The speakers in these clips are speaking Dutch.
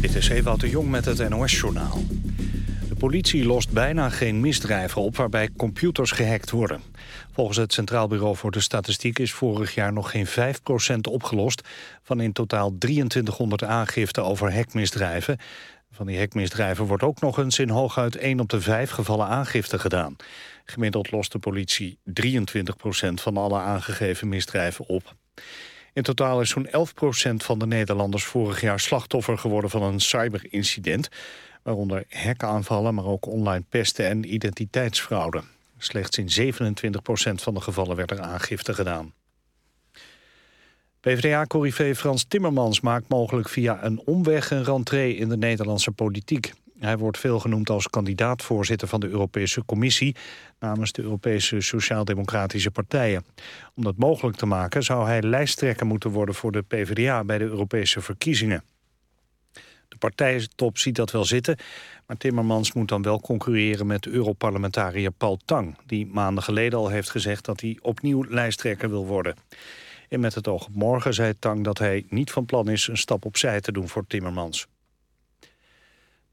Dit is Ewout de Jong met het NOS-journaal. De politie lost bijna geen misdrijven op waarbij computers gehackt worden. Volgens het Centraal Bureau voor de Statistiek is vorig jaar nog geen 5% opgelost... van in totaal 2300 aangiften over hackmisdrijven. Van die hackmisdrijven wordt ook nog eens in hooguit 1 op de 5 gevallen aangifte gedaan. Gemiddeld lost de politie 23% van alle aangegeven misdrijven op. In totaal is zo'n 11% van de Nederlanders vorig jaar slachtoffer geworden van een cyberincident. Waaronder hackaanvallen, maar ook online pesten en identiteitsfraude. Slechts in 27% van de gevallen werd er aangifte gedaan. PvdA-corrivé Frans Timmermans maakt mogelijk via een omweg een rentree in de Nederlandse politiek. Hij wordt veel genoemd als kandidaat-voorzitter van de Europese Commissie... namens de Europese Sociaal-Democratische Partijen. Om dat mogelijk te maken zou hij lijsttrekker moeten worden voor de PvdA... bij de Europese verkiezingen. De partijtop ziet dat wel zitten, maar Timmermans moet dan wel concurreren met Europarlementariër Paul Tang... die maanden geleden al heeft gezegd dat hij opnieuw lijsttrekker wil worden. En met het oog op morgen zei Tang dat hij niet van plan is een stap opzij te doen voor Timmermans.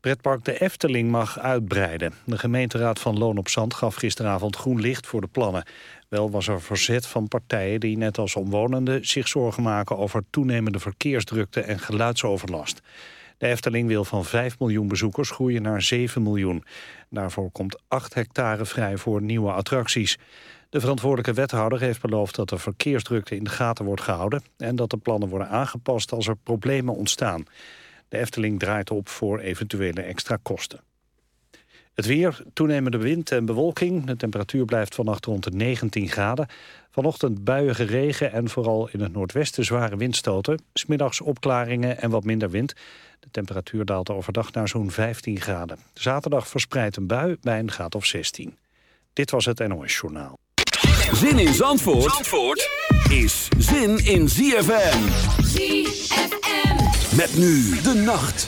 Pretpark de Efteling mag uitbreiden. De gemeenteraad van Loon op Zand gaf gisteravond groen licht voor de plannen. Wel was er verzet van partijen die net als omwonenden zich zorgen maken over toenemende verkeersdrukte en geluidsoverlast. De Efteling wil van 5 miljoen bezoekers groeien naar 7 miljoen. Daarvoor komt 8 hectare vrij voor nieuwe attracties. De verantwoordelijke wethouder heeft beloofd dat de verkeersdrukte in de gaten wordt gehouden... en dat de plannen worden aangepast als er problemen ontstaan. De Efteling draait op voor eventuele extra kosten. Het weer, toenemende wind en bewolking. De temperatuur blijft vannacht rond de 19 graden. Vanochtend buiige regen en vooral in het noordwesten zware windstoten. Smiddags opklaringen en wat minder wind. De temperatuur daalt overdag naar zo'n 15 graden. Zaterdag verspreidt een bui bij een graad of 16. Dit was het NOS Journaal. Zin in Zandvoort, Zandvoort is zin in ZFM. ZFM. Met nu de nacht.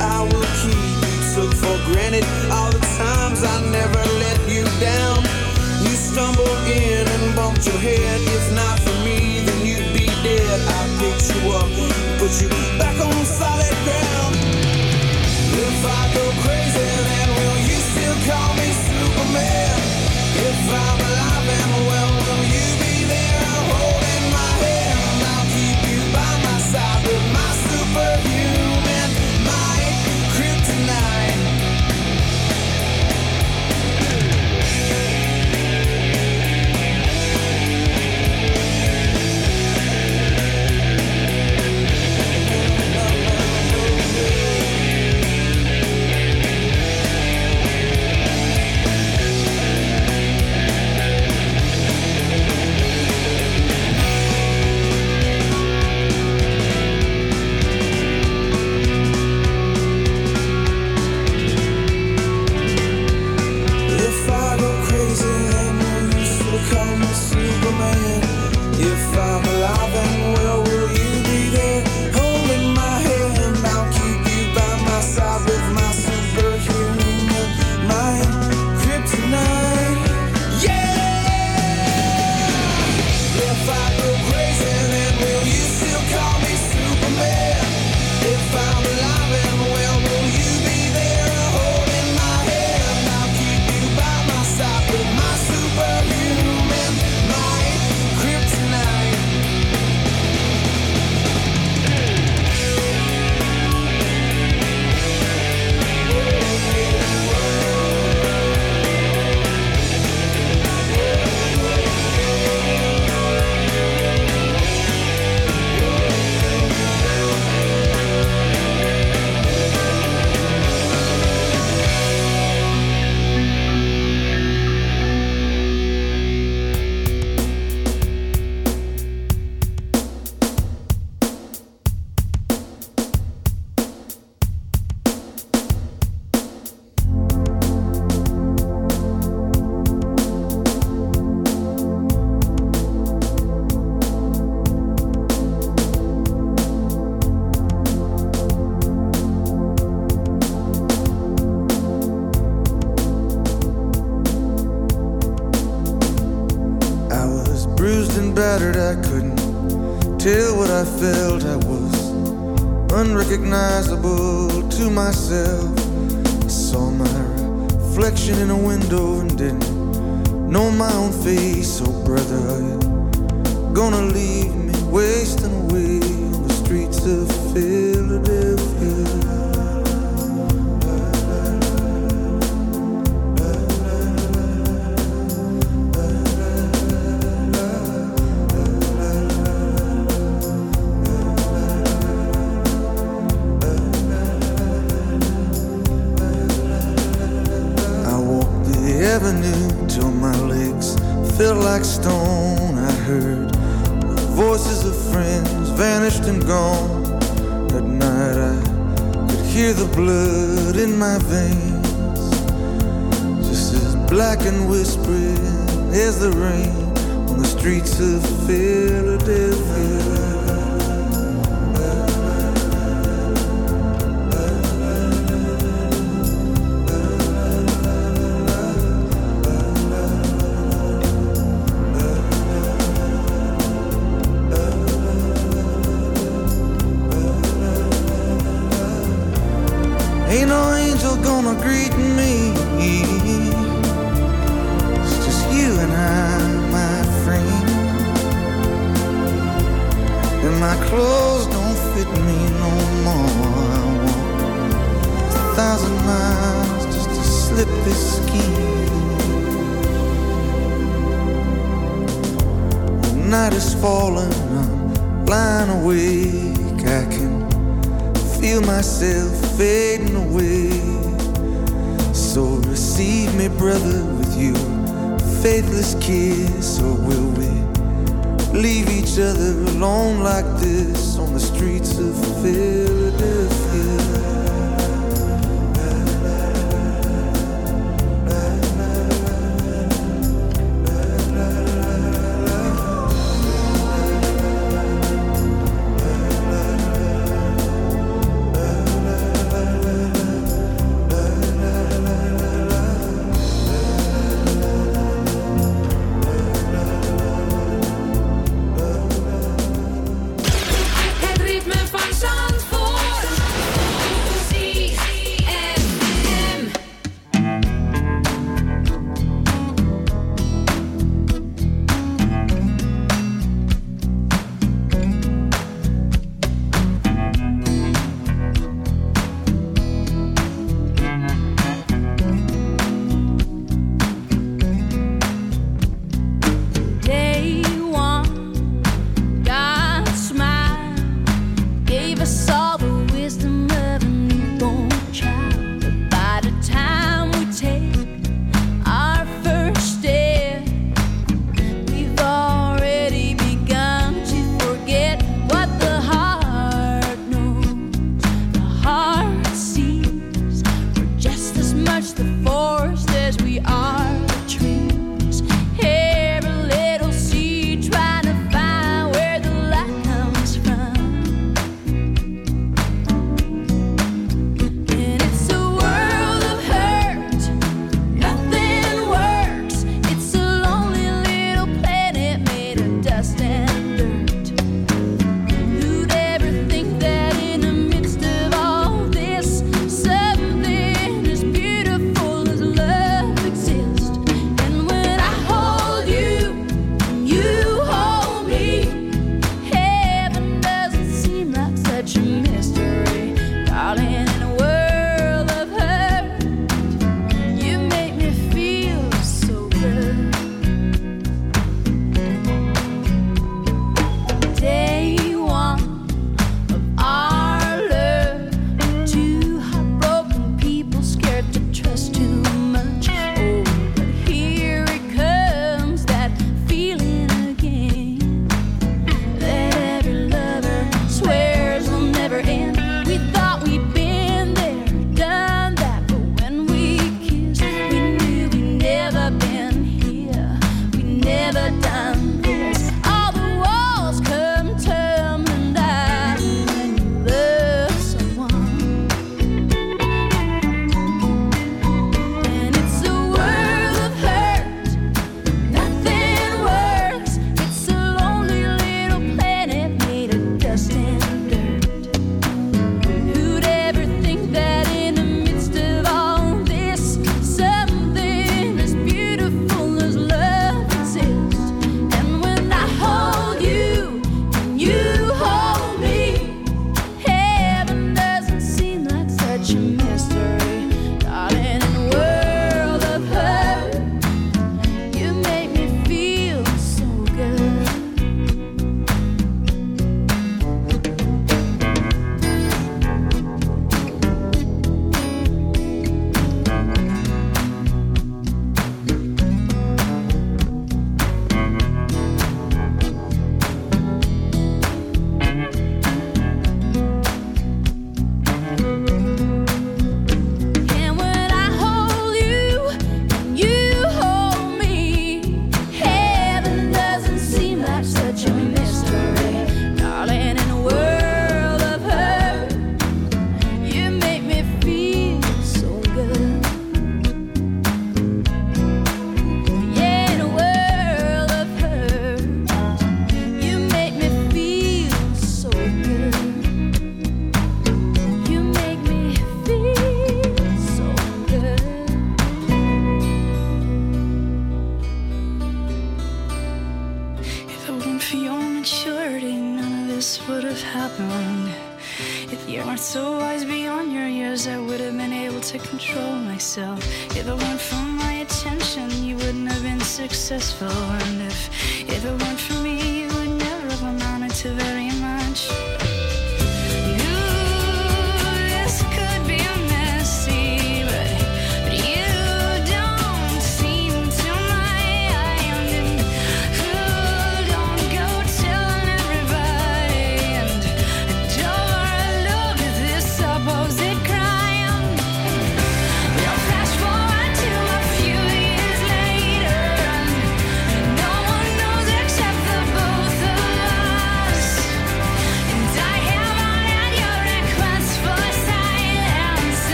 I will keep. You took for granted all the times I never let you down. You stumbled in and bumped your head.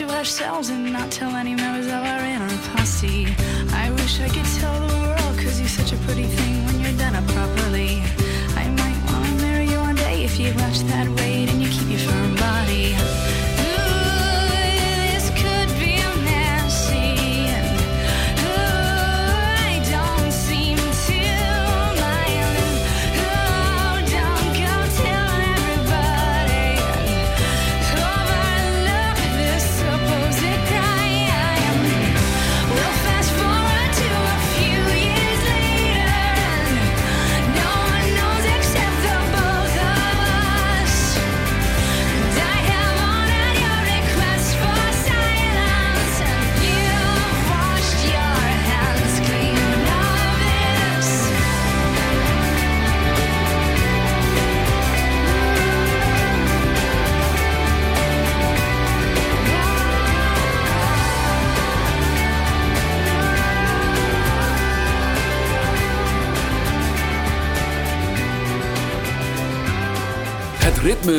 to ourselves and not tell any members of our inner posse. I wish I could tell the world, cause you're such a pretty thing when you're done up properly. I might wanna marry you one day if you act that way.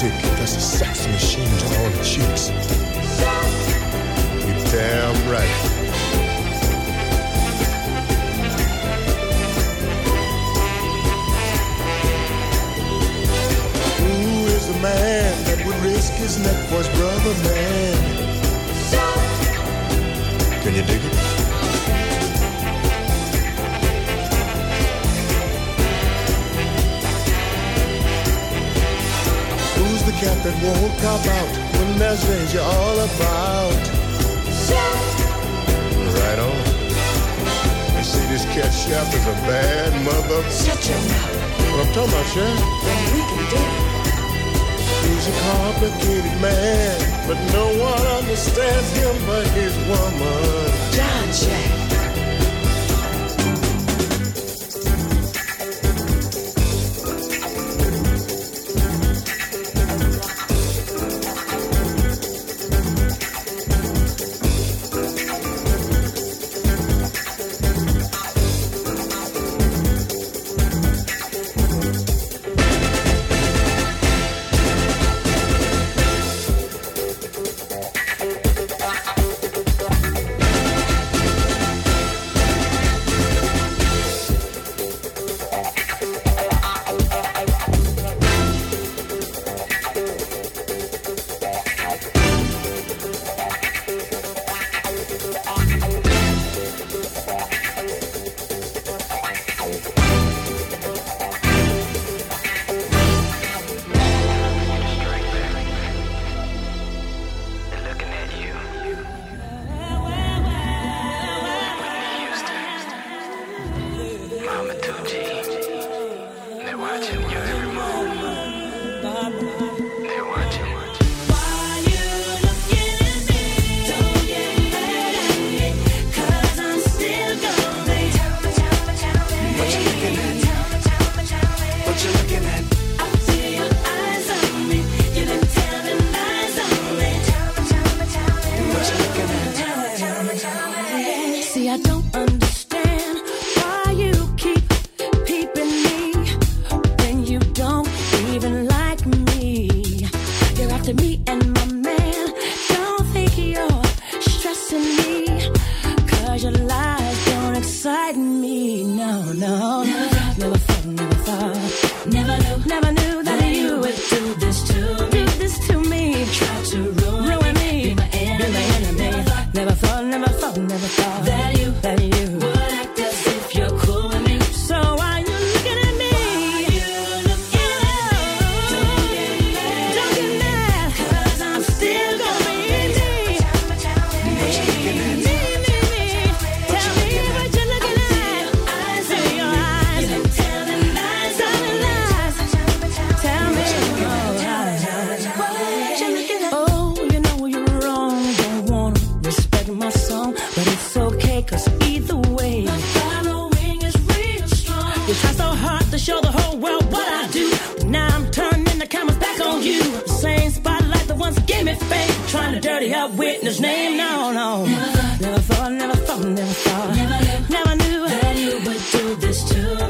dick that's a sex machine to all the chicks. You damn right. Who is the man that would risk his neck for his brother man? Can you dig it? Cat that won't cop out when there's danger all about? Right on. You see, this cat chef is a bad mother. Shut your mouth. What I'm talking about, Chef? Then we can do it. He's a complicated man, but no one understands him but his woman. John Jack. to